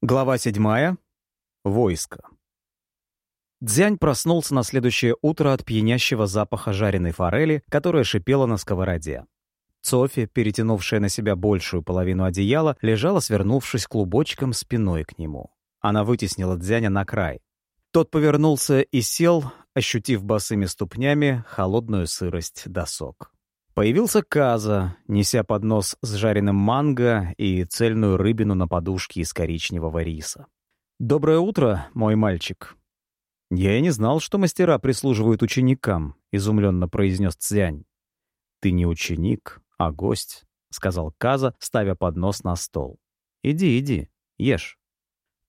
Глава седьмая. Войско. Дзянь проснулся на следующее утро от пьянящего запаха жареной форели, которая шипела на сковороде. Софи, перетянувшая на себя большую половину одеяла, лежала, свернувшись клубочком спиной к нему. Она вытеснила Дзяня на край. Тот повернулся и сел, ощутив босыми ступнями холодную сырость досок. Появился Каза, неся поднос с жареным манго и цельную рыбину на подушке из коричневого риса. «Доброе утро, мой мальчик». «Я и не знал, что мастера прислуживают ученикам», — изумленно произнес Цзянь. «Ты не ученик, а гость», — сказал Каза, ставя поднос на стол. «Иди, иди, ешь».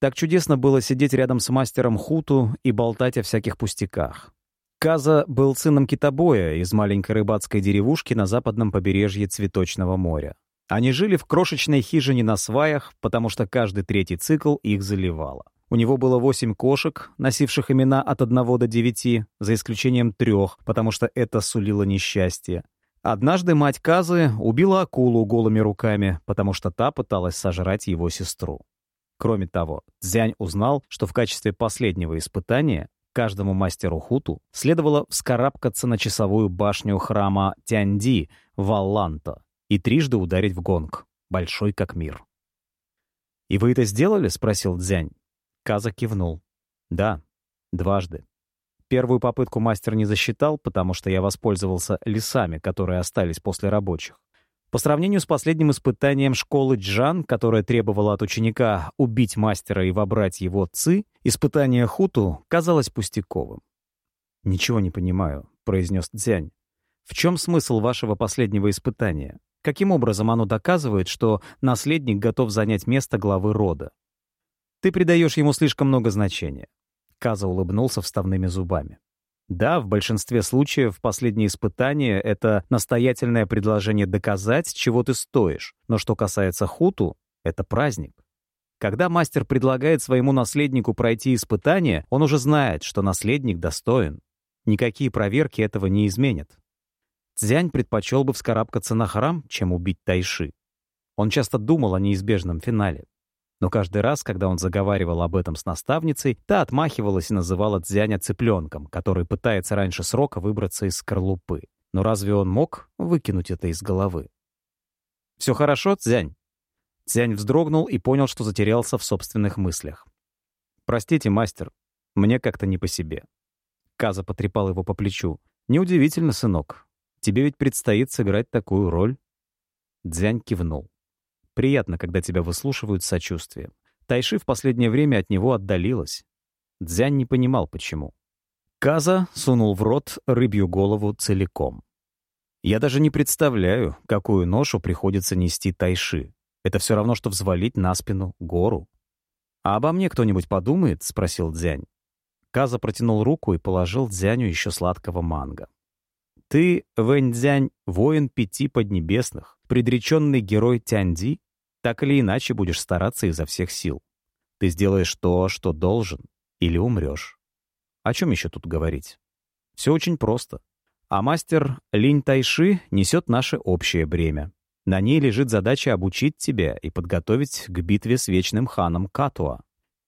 Так чудесно было сидеть рядом с мастером Хуту и болтать о всяких пустяках. Каза был сыном китобоя из маленькой рыбацкой деревушки на западном побережье Цветочного моря. Они жили в крошечной хижине на сваях, потому что каждый третий цикл их заливало. У него было восемь кошек, носивших имена от одного до девяти, за исключением трех, потому что это сулило несчастье. Однажды мать Казы убила акулу голыми руками, потому что та пыталась сожрать его сестру. Кроме того, Цзянь узнал, что в качестве последнего испытания Каждому мастеру хуту следовало вскарабкаться на часовую башню храма Тяньди в Алланто и трижды ударить в гонг, большой как мир. «И вы это сделали?» — спросил Дзянь. Каза кивнул. «Да, дважды. Первую попытку мастер не засчитал, потому что я воспользовался лесами, которые остались после рабочих. По сравнению с последним испытанием школы Джан, которая требовала от ученика убить мастера и вобрать его ци, испытание Хуту казалось пустяковым. «Ничего не понимаю», — произнес Цзянь. «В чем смысл вашего последнего испытания? Каким образом оно доказывает, что наследник готов занять место главы рода? Ты придаешь ему слишком много значения». Каза улыбнулся вставными зубами. Да, в большинстве случаев последнее испытание — это настоятельное предложение доказать, чего ты стоишь. Но что касается хуту, это праздник. Когда мастер предлагает своему наследнику пройти испытание, он уже знает, что наследник достоин. Никакие проверки этого не изменят. Цзянь предпочел бы вскарабкаться на храм, чем убить Тайши. Он часто думал о неизбежном финале. Но каждый раз, когда он заговаривал об этом с наставницей, та отмахивалась и называла Дзяня цыпленком, который пытается раньше срока выбраться из скорлупы. Но разве он мог выкинуть это из головы? «Все хорошо, Цзянь?» Цзянь вздрогнул и понял, что затерялся в собственных мыслях. «Простите, мастер, мне как-то не по себе». Каза потрепал его по плечу. «Неудивительно, сынок. Тебе ведь предстоит сыграть такую роль». Дзянь кивнул. Приятно, когда тебя выслушивают с сочувствием. Тайши в последнее время от него отдалилась. Дзянь не понимал, почему. Каза сунул в рот рыбью голову целиком. Я даже не представляю, какую ношу приходится нести Тайши. Это все равно, что взвалить на спину гору. «А обо мне кто-нибудь подумает?» — спросил Дзянь. Каза протянул руку и положил Дзяню еще сладкого манго. «Ты, Вэнь Дзянь, воин пяти поднебесных, предреченный герой Тяньди, так или иначе будешь стараться изо всех сил. Ты сделаешь то, что должен, или умрешь. О чем еще тут говорить? Все очень просто. А мастер Линь Тайши несет наше общее бремя. На ней лежит задача обучить тебя и подготовить к битве с вечным ханом Катуа.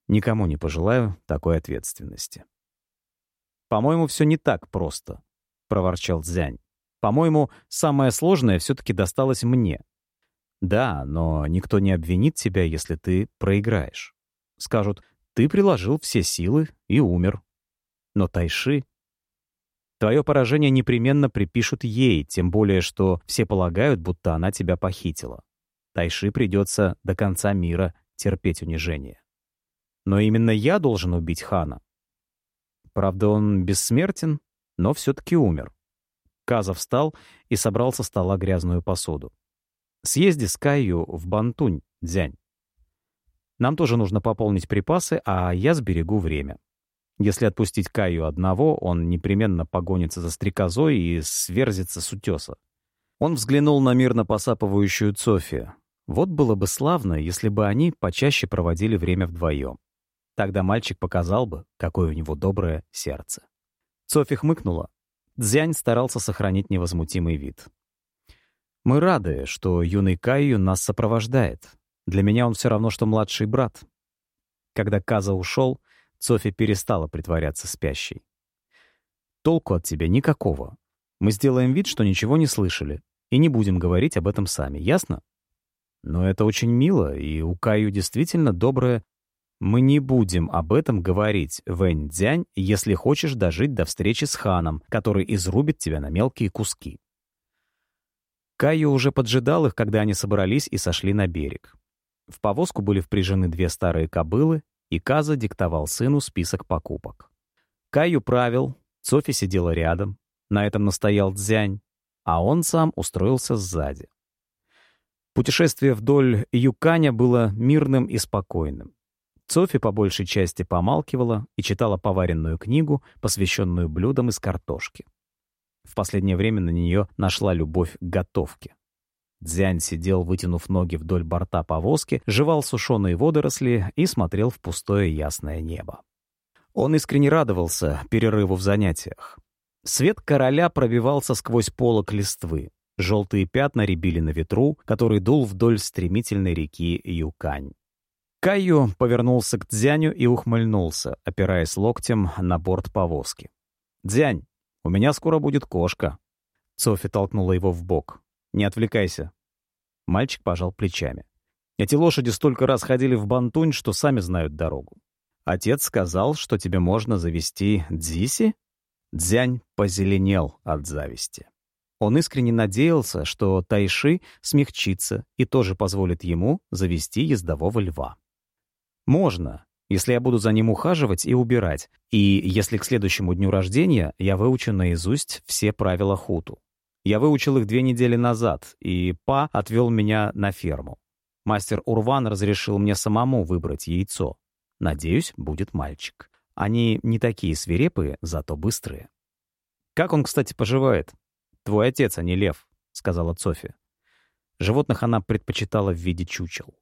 Никому не пожелаю такой ответственности. «По-моему, все не так просто», — проворчал Цзянь. «По-моему, самое сложное все-таки досталось мне. Да, но никто не обвинит тебя, если ты проиграешь. Скажут, ты приложил все силы и умер. Но Тайши... Твое поражение непременно припишут ей, тем более, что все полагают, будто она тебя похитила. Тайши придется до конца мира терпеть унижение. Но именно я должен убить хана. Правда, он бессмертен, но все-таки умер. Каза встал и собрал со стола грязную посуду. Съезди с Кайю в Бантунь, Дзянь. Нам тоже нужно пополнить припасы, а я сберегу время. Если отпустить Каю одного, он непременно погонится за стрекозой и сверзится с утеса. Он взглянул на мирно посапывающую Цофи. Вот было бы славно, если бы они почаще проводили время вдвоем. Тогда мальчик показал бы, какое у него доброе сердце. Цофи хмыкнула. Дзянь старался сохранить невозмутимый вид. Мы рады, что юный Кайю нас сопровождает. Для меня он все равно, что младший брат. Когда Каза ушел, Софи перестала притворяться спящей. «Толку от тебя никакого. Мы сделаем вид, что ничего не слышали, и не будем говорить об этом сами, ясно? Но это очень мило, и у Каю действительно доброе... Мы не будем об этом говорить, Вэнь Дзянь, если хочешь дожить до встречи с ханом, который изрубит тебя на мелкие куски. Каю уже поджидал их, когда они собрались и сошли на берег. В повозку были впряжены две старые кобылы, и Каза диктовал сыну список покупок. Каю правил, Софи сидела рядом, на этом настоял Дзянь, а он сам устроился сзади. Путешествие вдоль Юканя было мирным и спокойным. Софи по большей части помалкивала и читала поваренную книгу, посвященную блюдам из картошки. В последнее время на нее нашла любовь к готовке. Дзянь сидел, вытянув ноги вдоль борта повозки, жевал сушеные водоросли и смотрел в пустое ясное небо. Он искренне радовался перерыву в занятиях. Свет короля пробивался сквозь полок листвы. Желтые пятна рябили на ветру, который дул вдоль стремительной реки Юкань. Кайо повернулся к Дзяню и ухмыльнулся, опираясь локтем на борт повозки. «Дзянь, у меня скоро будет кошка». Софи толкнула его в бок. «Не отвлекайся». Мальчик пожал плечами. «Эти лошади столько раз ходили в Бантунь, что сами знают дорогу. Отец сказал, что тебе можно завести Дзиси?» Дзянь позеленел от зависти. Он искренне надеялся, что Тайши смягчится и тоже позволит ему завести ездового льва. «Можно, если я буду за ним ухаживать и убирать, и если к следующему дню рождения я выучу наизусть все правила хуту. Я выучил их две недели назад, и Па отвел меня на ферму. Мастер Урван разрешил мне самому выбрать яйцо. Надеюсь, будет мальчик. Они не такие свирепые, зато быстрые. «Как он, кстати, поживает?» «Твой отец, а не лев», — сказала Софи. Животных она предпочитала в виде чучел.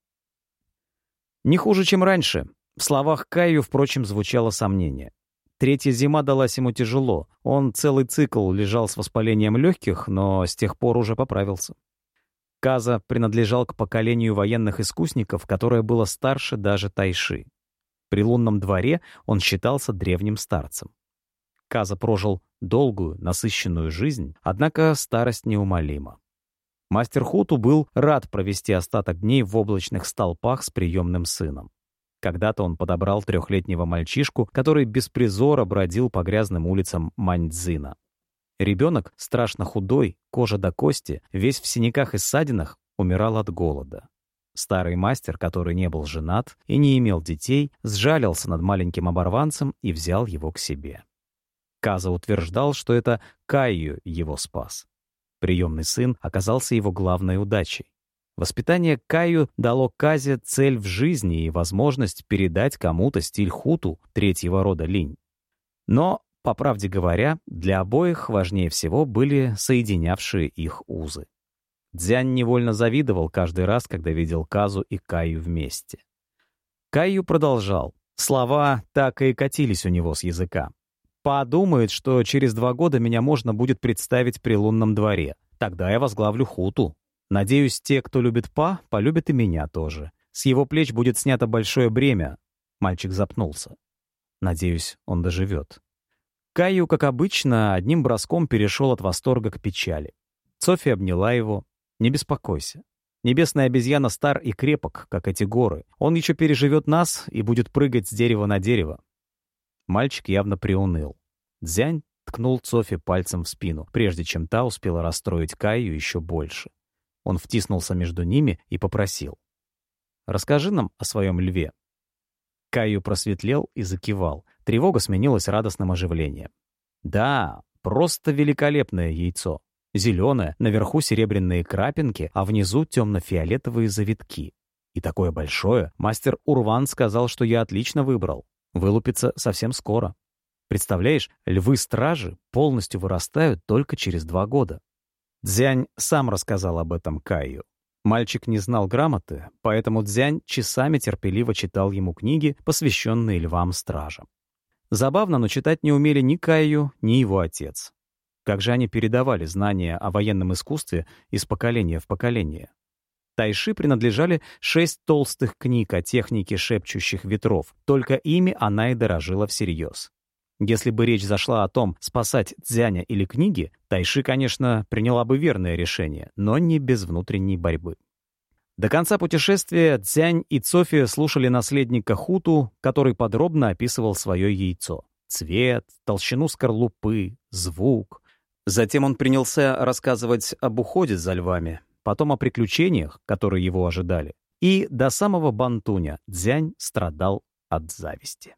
«Не хуже, чем раньше». В словах Каю, впрочем, звучало сомнение. Третья зима далась ему тяжело. Он целый цикл лежал с воспалением легких, но с тех пор уже поправился. Каза принадлежал к поколению военных искусников, которое было старше даже Тайши. При лунном дворе он считался древним старцем. Каза прожил долгую, насыщенную жизнь, однако старость неумолима. Мастер Хуту был рад провести остаток дней в облачных столпах с приемным сыном. Когда-то он подобрал трехлетнего мальчишку, который без призора бродил по грязным улицам Маньцзина. Ребенок, страшно худой, кожа до кости, весь в синяках и ссадинах, умирал от голода. Старый мастер, который не был женат и не имел детей, сжалился над маленьким оборванцем и взял его к себе. Каза утверждал, что это Кайю его спас. Приемный сын оказался его главной удачей. Воспитание Каю дало Казе цель в жизни и возможность передать кому-то стиль хуту третьего рода линь. Но, по правде говоря, для обоих важнее всего были соединявшие их узы. Дзянь невольно завидовал каждый раз, когда видел Казу и Каю вместе. Каю продолжал. Слова так и катились у него с языка. «Подумает, что через два года меня можно будет представить при лунном дворе. Тогда я возглавлю хуту. Надеюсь, те, кто любит Па, полюбят и меня тоже. С его плеч будет снято большое бремя». Мальчик запнулся. Надеюсь, он доживет. Каю, как обычно, одним броском перешел от восторга к печали. Софья обняла его, не беспокойся. Небесная обезьяна стар и крепок, как эти горы. Он еще переживет нас и будет прыгать с дерева на дерево. Мальчик явно приуныл. Дзянь ткнул Софи пальцем в спину, прежде чем та успела расстроить Каю еще больше. Он втиснулся между ними и попросил. «Расскажи нам о своем льве». Каю просветлел и закивал. Тревога сменилась радостным оживлением. «Да, просто великолепное яйцо. Зеленое, наверху серебряные крапинки, а внизу темно-фиолетовые завитки. И такое большое, мастер Урван сказал, что я отлично выбрал. Вылупится совсем скоро. Представляешь, львы-стражи полностью вырастают только через два года. Дзянь сам рассказал об этом Каю. Мальчик не знал грамоты, поэтому Дзянь часами терпеливо читал ему книги, посвященные львам-стражам. Забавно, но читать не умели ни Каю, ни его отец. Как же они передавали знания о военном искусстве из поколения в поколение? Тайши принадлежали шесть толстых книг о технике шепчущих ветров, только ими она и дорожила всерьез. Если бы речь зашла о том, спасать Дзяня или книги, Тайши, конечно, приняла бы верное решение, но не без внутренней борьбы. До конца путешествия Дзянь и Цофия слушали наследника Хуту, который подробно описывал свое яйцо. Цвет, толщину скорлупы, звук. Затем он принялся рассказывать об уходе за львами, потом о приключениях, которые его ожидали. И до самого Бантуня Дзянь страдал от зависти.